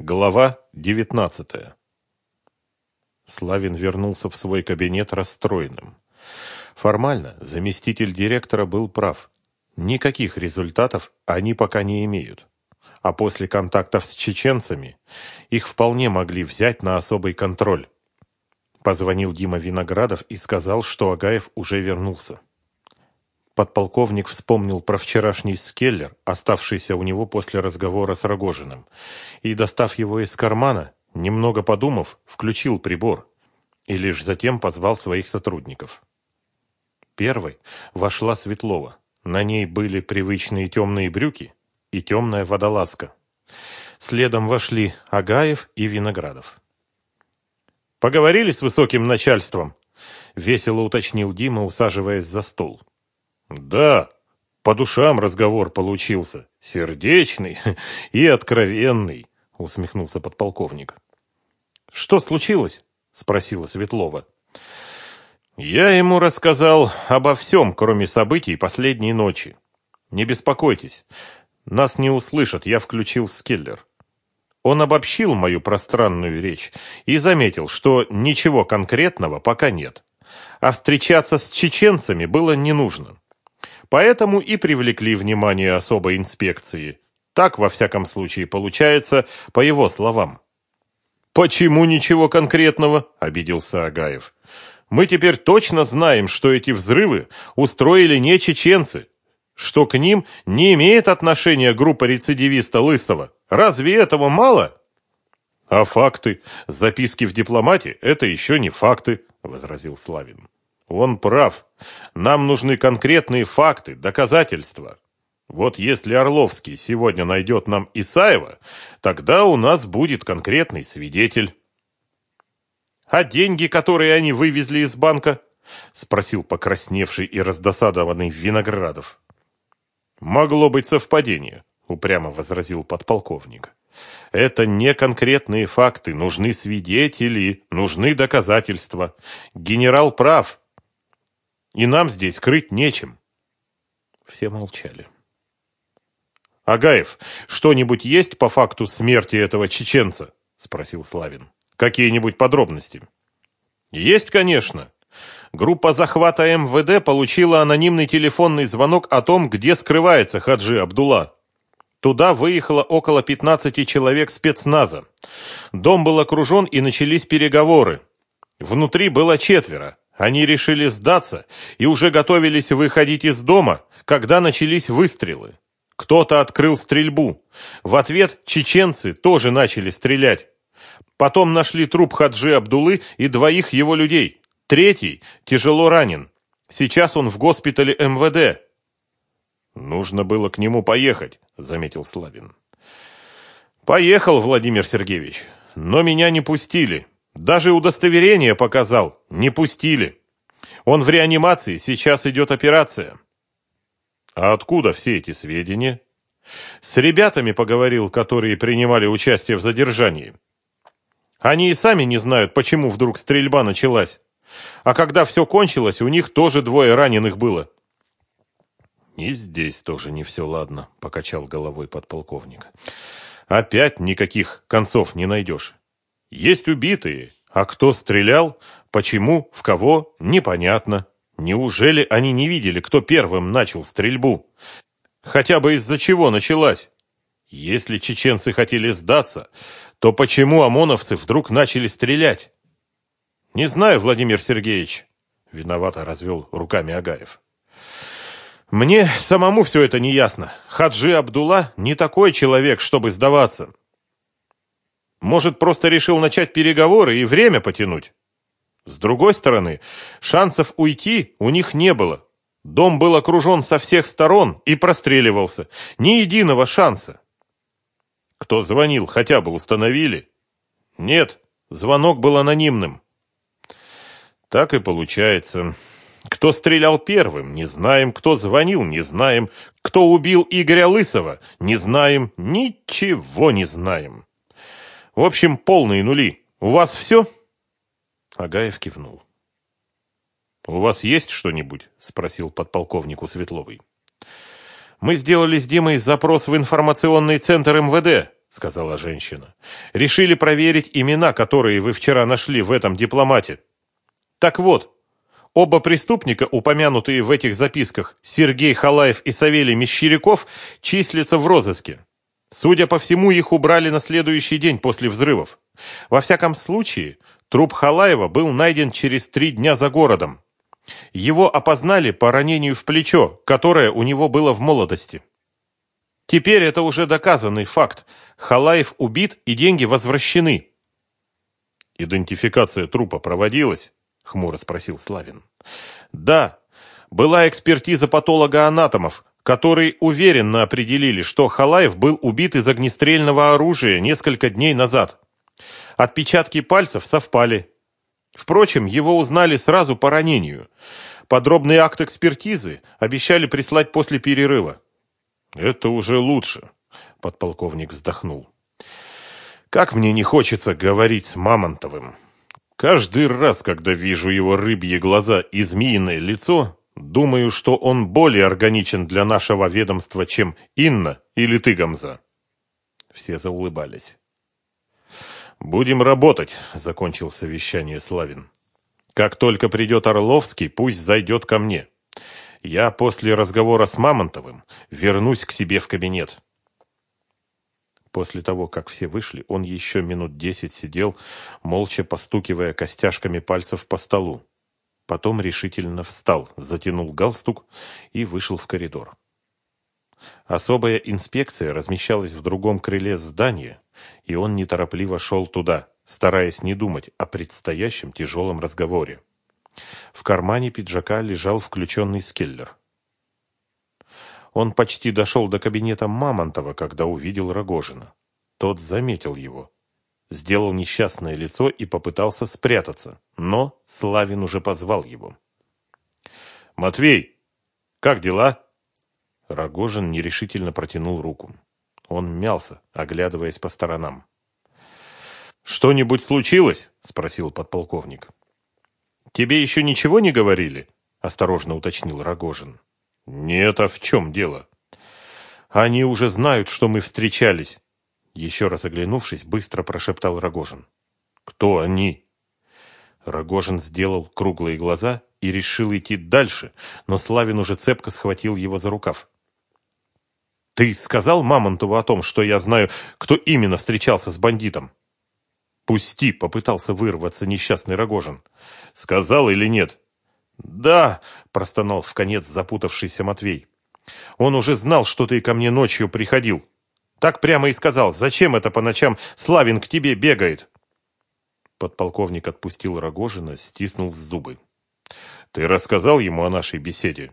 Глава 19 Славин вернулся в свой кабинет расстроенным. Формально заместитель директора был прав. Никаких результатов они пока не имеют. А после контактов с чеченцами их вполне могли взять на особый контроль. Позвонил Дима Виноградов и сказал, что Агаев уже вернулся. Подполковник вспомнил про вчерашний скеллер, оставшийся у него после разговора с Рогожиным, и, достав его из кармана, немного подумав, включил прибор и лишь затем позвал своих сотрудников. Первой вошла Светлова. На ней были привычные темные брюки и темная водолазка. Следом вошли Агаев и Виноградов. «Поговорили с высоким начальством?» — весело уточнил Дима, усаживаясь за стол. Да, по душам разговор получился. Сердечный и откровенный, усмехнулся подполковник. Что случилось? Спросила Светлова. Я ему рассказал обо всем, кроме событий последней ночи. Не беспокойтесь, нас не услышат, я включил скеллер. Он обобщил мою пространную речь и заметил, что ничего конкретного пока нет. А встречаться с чеченцами было не нужно. Поэтому и привлекли внимание особой инспекции. Так, во всяком случае, получается, по его словам. «Почему ничего конкретного?» – обиделся Агаев. «Мы теперь точно знаем, что эти взрывы устроили не чеченцы, что к ним не имеет отношения группа рецидивиста Лыстова. Разве этого мало?» «А факты? Записки в дипломате – это еще не факты», – возразил Славин. Он прав. Нам нужны конкретные факты, доказательства. Вот если Орловский сегодня найдет нам Исаева, тогда у нас будет конкретный свидетель. А деньги, которые они вывезли из банка? Спросил покрасневший и раздосадованный Виноградов. Могло быть совпадение, упрямо возразил подполковник. Это не конкретные факты, нужны свидетели, нужны доказательства. Генерал прав, и нам здесь крыть нечем. Все молчали. «Агаев, что-нибудь есть по факту смерти этого чеченца?» – спросил Славин. «Какие-нибудь подробности?» «Есть, конечно. Группа захвата МВД получила анонимный телефонный звонок о том, где скрывается Хаджи Абдулла. Туда выехало около 15 человек спецназа. Дом был окружен и начались переговоры. Внутри было четверо. Они решили сдаться и уже готовились выходить из дома, когда начались выстрелы. Кто-то открыл стрельбу. В ответ чеченцы тоже начали стрелять. Потом нашли труп Хаджи Абдулы и двоих его людей. Третий тяжело ранен. Сейчас он в госпитале МВД. Нужно было к нему поехать, заметил Славин. Поехал, Владимир Сергеевич, но меня не пустили. Даже удостоверение показал, не пустили. Он в реанимации, сейчас идет операция. А откуда все эти сведения? С ребятами поговорил, которые принимали участие в задержании. Они и сами не знают, почему вдруг стрельба началась. А когда все кончилось, у них тоже двое раненых было. И здесь тоже не все ладно, покачал головой подполковник. Опять никаких концов не найдешь. Есть убитые, а кто стрелял, почему, в кого, непонятно. Неужели они не видели, кто первым начал стрельбу? Хотя бы из-за чего началась? Если чеченцы хотели сдаться, то почему ОМОНовцы вдруг начали стрелять? Не знаю, Владимир Сергеевич, виновато развел руками Агаев. Мне самому все это не ясно. Хаджи Абдулла не такой человек, чтобы сдаваться. Может, просто решил начать переговоры и время потянуть? С другой стороны, шансов уйти у них не было. Дом был окружен со всех сторон и простреливался. Ни единого шанса. Кто звонил, хотя бы установили? Нет, звонок был анонимным. Так и получается. Кто стрелял первым, не знаем. Кто звонил, не знаем. Кто убил Игоря Лысова, не знаем. Ничего не знаем. В общем, полные нули. У вас все?» Агаев кивнул. «У вас есть что-нибудь?» – спросил подполковнику Светловой. «Мы сделали с Димой запрос в информационный центр МВД. сказала женщина. Решили проверить имена, которые вы вчера нашли в этом дипломате. Так вот, оба преступника, упомянутые в этих записках, Сергей Халаев и Савелий Мещеряков, числятся в розыске. Судя по всему, их убрали на следующий день после взрывов. Во всяком случае, труп Халаева был найден через три дня за городом. Его опознали по ранению в плечо, которое у него было в молодости. Теперь это уже доказанный факт. Халаев убит и деньги возвращены. Идентификация трупа проводилась? Хмуро спросил Славин. Да, была экспертиза патолога-анатомов, которые уверенно определили, что Халаев был убит из огнестрельного оружия несколько дней назад. Отпечатки пальцев совпали. Впрочем, его узнали сразу по ранению. Подробный акт экспертизы обещали прислать после перерыва. Это уже лучше, подполковник вздохнул. Как мне не хочется говорить с Мамонтовым. Каждый раз, когда вижу его рыбьи глаза и змеиное лицо, думаю, что он более органичен для нашего ведомства, чем Инна или ты, Гамза. Все заулыбались. «Будем работать», — закончил совещание Славин. «Как только придет Орловский, пусть зайдет ко мне. Я после разговора с Мамонтовым вернусь к себе в кабинет». После того, как все вышли, он еще минут десять сидел, молча постукивая костяшками пальцев по столу. Потом решительно встал, затянул галстук и вышел в коридор. Особая инспекция размещалась в другом крыле здания, и он неторопливо шел туда, стараясь не думать о предстоящем тяжелом разговоре. В кармане пиджака лежал включенный скеллер. Он почти дошел до кабинета Мамонтова, когда увидел Рогожина. Тот заметил его. Сделал несчастное лицо и попытался спрятаться, но Славин уже позвал его. «Матвей, как дела?» Рогожин нерешительно протянул руку. Он мялся, оглядываясь по сторонам. «Что-нибудь случилось?» – спросил подполковник. «Тебе еще ничего не говорили?» – осторожно уточнил Рогожин. «Нет, а в чем дело?» «Они уже знают, что мы встречались», – еще раз оглянувшись, быстро прошептал Рогожин. «Кто они?» Рогожин сделал круглые глаза и решил идти дальше, но Славин уже цепко схватил его за рукав. «Ты сказал Мамонтову о том, что я знаю, кто именно встречался с бандитом?» «Пусти!» — попытался вырваться несчастный Рогожин. «Сказал или нет?» «Да!» — простонал в конец запутавшийся Матвей. «Он уже знал, что ты ко мне ночью приходил. Так прямо и сказал, зачем это по ночам Славин к тебе бегает?» Подполковник отпустил Рогожина, стиснул зубы. «Ты рассказал ему о нашей беседе?»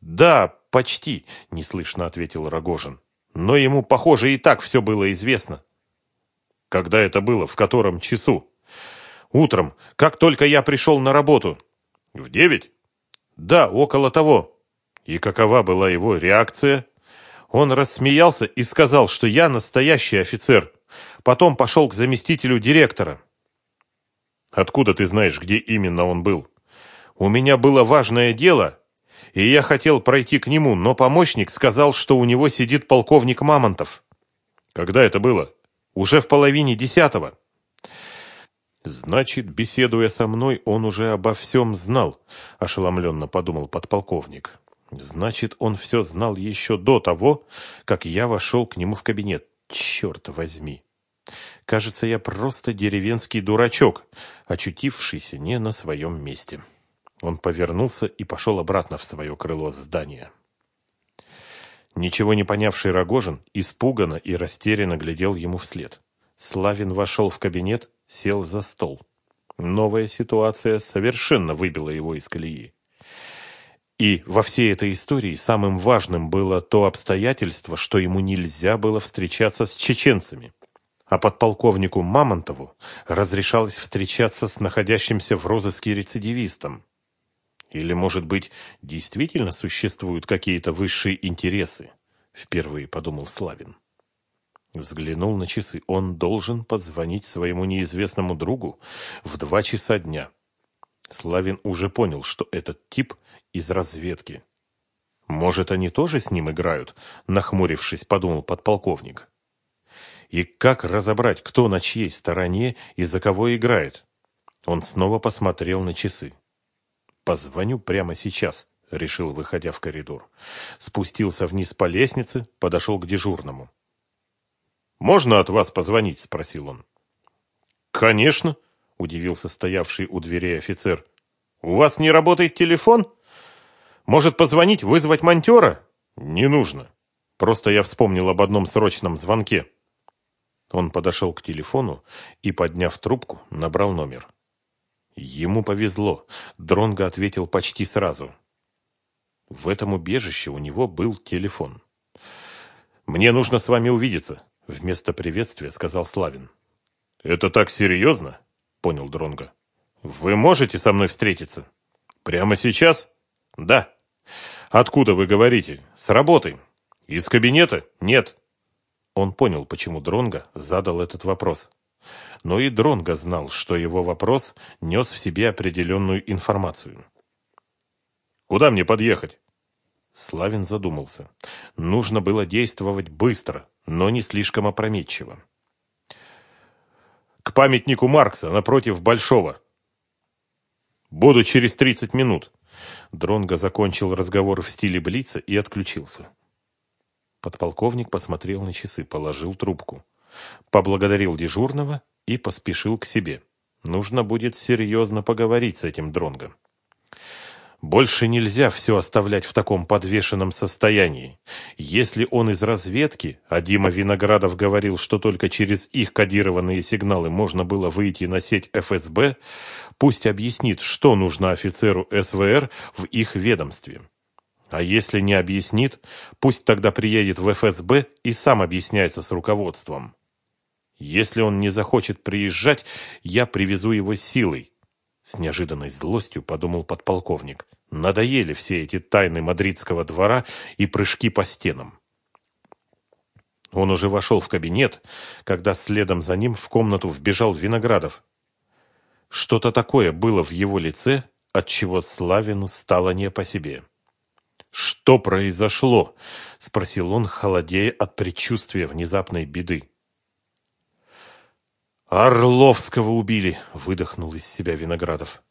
«Да, почти», — неслышно ответил Рогожин. «Но ему, похоже, и так все было известно». «Когда это было? В котором часу?» «Утром, как только я пришел на работу». «В девять?» «Да, около того». «И какова была его реакция?» Он рассмеялся и сказал, что я настоящий офицер. Потом пошел к заместителю директора. «Откуда ты знаешь, где именно он был?» «У меня было важное дело, и я хотел пройти к нему, но помощник сказал, что у него сидит полковник Мамонтов. Когда это было? Уже в половине десятого. Значит, беседуя со мной, он уже обо всем знал, ошеломленно подумал подполковник. Значит, он все знал еще до того, как я вошел к нему в кабинет. Черт возьми! Кажется, я просто деревенский дурачок, очутившийся не на своем месте. Он повернулся и пошел обратно в свое крыло здания. Ничего не понявший Рогожин испуганно и растерянно глядел ему вслед. Славин вошел в кабинет, сел за стол. Новая ситуация совершенно выбила его из колеи. И во всей этой истории самым важным было то обстоятельство, что ему нельзя было встречаться с чеченцами. А подполковнику Мамонтову разрешалось встречаться с находящимся в розыске рецидивистом. Или, может быть, действительно существуют какие-то высшие интересы? Впервые подумал Славин. Взглянул на часы. Он должен позвонить своему неизвестному другу в два часа дня. Славин уже понял, что этот тип из разведки. Может, они тоже с ним играют? Нахмурившись, подумал подполковник. И как разобрать, кто на чьей стороне и за кого играет? Он снова посмотрел на часы. «Позвоню прямо сейчас», — решил, выходя в коридор. Спустился вниз по лестнице, подошел к дежурному. «Можно от вас позвонить?» — спросил он. «Конечно», — удивился стоявший у дверей офицер. «У вас не работает телефон? Может, позвонить, вызвать монтера?» «Не нужно. Просто я вспомнил об одном срочном звонке». Он подошел к телефону и, подняв трубку, набрал номер. Ему повезло. Дронго ответил почти сразу. В этом убежище у него был телефон. «Мне нужно с вами увидеться», — вместо приветствия сказал Славин. «Это так серьезно?» — понял Дронго. «Вы можете со мной встретиться?» «Прямо сейчас?» «Да». «Откуда вы говорите?» «С работы». «Из кабинета?» «Нет». Он понял, почему Дронго задал этот вопрос. Но и Дронго знал, что его вопрос нес в себе определенную информацию. «Куда мне подъехать?» Славин задумался. Нужно было действовать быстро, но не слишком опрометчиво. «К памятнику Маркса, напротив Большого». «Буду через тридцать минут». Дронго закончил разговор в стиле Блица и отключился. Подполковник посмотрел на часы, положил трубку поблагодарил дежурного и поспешил к себе. Нужно будет серьезно поговорить с этим дронгом. Больше нельзя все оставлять в таком подвешенном состоянии. Если он из разведки, а Дима Виноградов говорил, что только через их кодированные сигналы можно было выйти на сеть ФСБ, пусть объяснит, что нужно офицеру СВР в их ведомстве. А если не объяснит, пусть тогда приедет в ФСБ и сам объясняется с руководством. Если он не захочет приезжать, я привезу его силой. С неожиданной злостью подумал подполковник. Надоели все эти тайны мадридского двора и прыжки по стенам. Он уже вошел в кабинет, когда следом за ним в комнату вбежал Виноградов. Что-то такое было в его лице, от чего Славину стало не по себе. «Что произошло?» — спросил он, холодея от предчувствия внезапной беды. «Орловского убили!» — выдохнул из себя Виноградов.